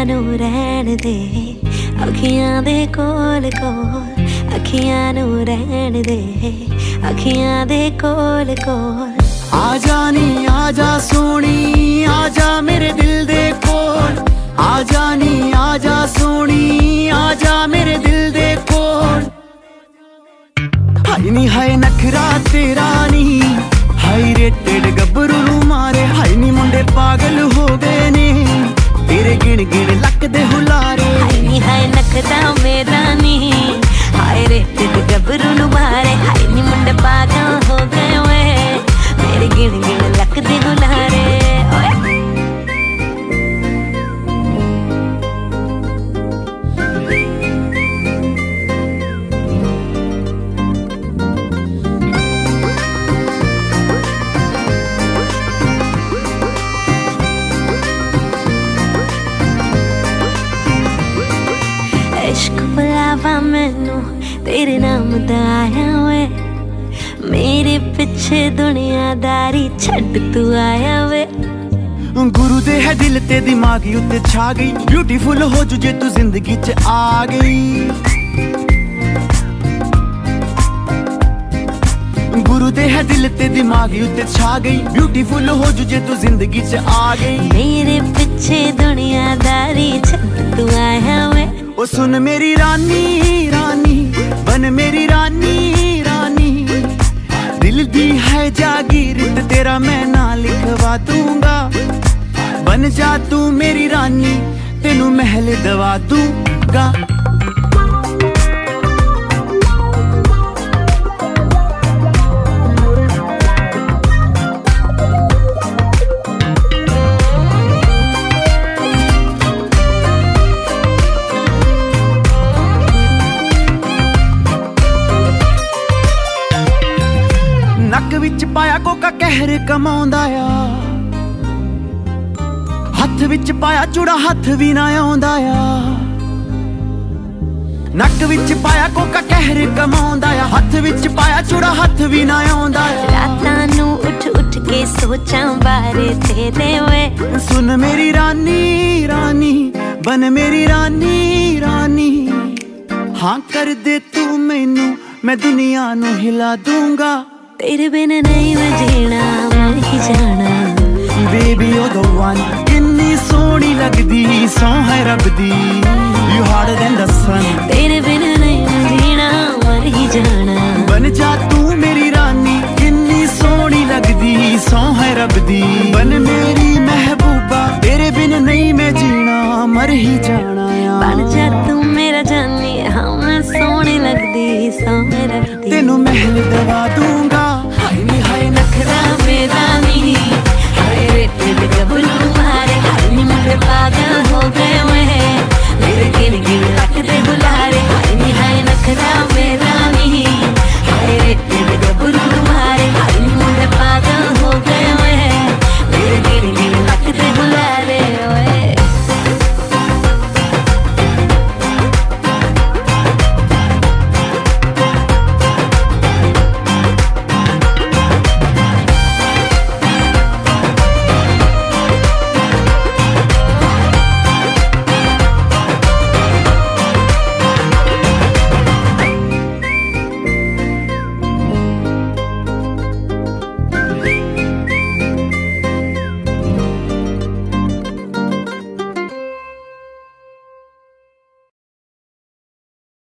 ਅੱਖੀਆਂ ਨੂੰ ਰਹਿਣ ਦੇ। ਅੱਖੀਆਂ ਦੇ ਕੋਲ ਕੋਲ, ਅੱਖੀਆਂ ਨੂੰ ਰਹਿਣ ਦੇ। ਅੱਖੀਆਂ ਦੇ ਕੋਲ ਕੋਲ। ਆ ਜਾ ਨੀ, ਆ ਜਾ ਸੋਣੀ, ਆ ਜਾ ਮੇਰੇ ਦਿਲ ਦੇ ਕੋਲ। ਆ ਜਾ ਨੀ, ਆ ਜਾ ਸੋਣੀ, ਆ ਜਾ ਮੇਰੇ ਦਿਲ ਦੇ ਕੋਲ। ਹਾਈ ਨੀ, ਹਾਏ ਨਖਰਾ ਤੇਰਾ ਨੀ। ਹਾਈ ਰੇਟਡ ਗੱਭਰੂ ਮੈਨੂੰ ਤੇਰੇ ਨਾਮ ਦਾ ਆਇਆ ਵੇ। ਮੇਰੇ ਪਿੱਛੇ ਦੁਨੀਆਦਾਰੀ ਛੱਡ ਤੂੰ ਆਇਆ ਵੇ। ਗੁਰੂ ਦੇ ਹੈ ਦਿਲ ਤੇ ਦਿਮਾਗ ਉੱਤੇ ਛਾ ਗਈ। ਬਿਊਟੀਫੁਲ ਹੋ ਜੂ ਜੇ ਤੂੰ ਜ਼ਿੰਦਗੀ 'ਚ ਆ ਗਈ। ਗੁਰੂ ਦੇ ਹੈ ਦਿਲ ਤੇ ਦਿਮਾਗ ਉੱਤੇ ਛਾ ਗਈ। ਬਿਊਟੀਫੁਲ ਹੋ ਜੂ ਜੇ ਤੂੰ ਜ਼ਿੰਦਗੀ 'ਚ ਆ ਗਈ। ਮੇਰੇ ਪਿੱਛੇ ਦੁਨੀਆਦਾਰੀ ਛੱਡ ਤੂੰ ਆਇਆ ਉਹ ਸੁਣ ਮੇਰੀ ਰਾਨੀ ਰਾਨੀ, ਬਨ ਮੇਰੀ ਰਾਨੀ ਰਾਨੀ। ਦਿਲ ਦੀ ਹੈ ਜਾਗੀਰ ਤੇਰਾ ਮੈਂ ਨਾਂ ਲਿਖਵਾ ਦੂੰਗਾ। ਬਨ ਜਾ ਤੂੰ ਮੇਰੀ ਰਾਨੀ, ਤੈਨੂੰ ਮਹਿਲ ਦਵਾ ਦੂੰਗਾ। ਪਾਇਆ ਕੋਕਾ ਕਹਿਰ ਕਮਾਉਂਦਾ ਆ। ਹੱਥ ਵਿੱਚ ਪਾਇਆ ਚੂੜਾ ਹੱਥ ਵੀ ਨਾ ਆਉਂਦਾ ਆ। ਨੱਕ ਵਿੱਚ ਪਾਇਆ ਕੋਕਾ ਕਹਿਰ ਕਮਾਉਂਦਾ ਆ। ਹੱਥ ਵਿੱਚ ਪਾਇਆ ਚੂੜਾ ਹੱਥ ਵੀ ਨਾ ਆਉਂਦਾ ਆ। ਰਾਤਾਂ ਨੂੰ ਉੱਠ ਉੱਠ ਕੇ ਸੋਚਾਂ ਬਾਰੇ ਤੇਰੇ ਵੇ। ਸੁਣ ਮੇਰੀ ਰਾਨੀ ਰਾਨੀ ਬਨ ਮੇਰੀ ਰਾਨੀ ਰਾਨੀ। ਹਾਂ ਕਰ ਦੇ ਤੂੰ ਮੈਨੂੰ ਮੈਂ ਦੁਨੀਆ ਨੂੰ ਹਿਲਾ ਦੂੰਗਾ। ਤੇਰੇ ਬਿਨ ਨਹੀਂ ਮੈਂ ਜੀਣਾ ਹੀ ਜਾਣਾ। ਬੇਬੀ ਉਹ the one ਕਿੰਨੀ ਸੋਹਣੀ ਲੱਗਦੀ ਸੌ ਹੈ ਰੱਬ ਦੀ you harder than the sun ਤੇਰੇ ਬਿਨ ਨਹੀਂ ਮੈਂ ਜੀਣਾ ਹੀ ਜਾਣਾ। ਬਨ ਜਾ ਤੂੰ ਮੇਰੀ ਰਾਨੀ ਕਿੰਨੀ ਸੋਹਣੀ ਲੱਗਦੀ ਸੌ ਹੈ ਰੱਬ ਦੀ ਬਨ ਮੇਰੀ ਮਹਿਬੂਬਾ ਤੇਰੇ ਬਿਨ ਨਹੀਂ ਮੈਂ ਜੀਣਾ ਮਰ ਹੀ ਜਾਣਾ ਆ। ਬਣ ਜਾ ਤੂੰ ਮੇਰਾ ਜਾਨੀ ਹਾਂ ਮੈਂ ਸੋਹਣੀ ਲੱਗਦੀ ਸੋਹਣੀ ਲੱਗਦੀ ਤੈਨੂੰ ਮਹਿਲ ਦਵਾ ਦੂੰਗਾ